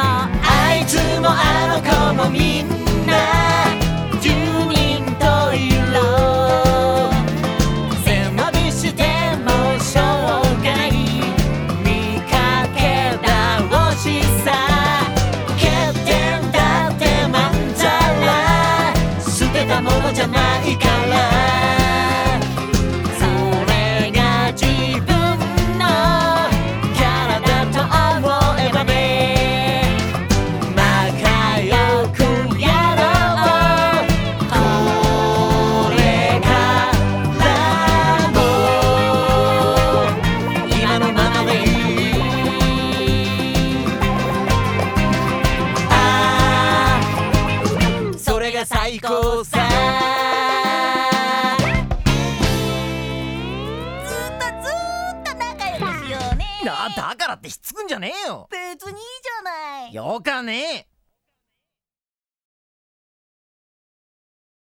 もあいつもあの子もみんな行こうさずっとずっと仲良くしようね。なだからってひっつくんじゃねえよ。別にいいじゃない。よかねえ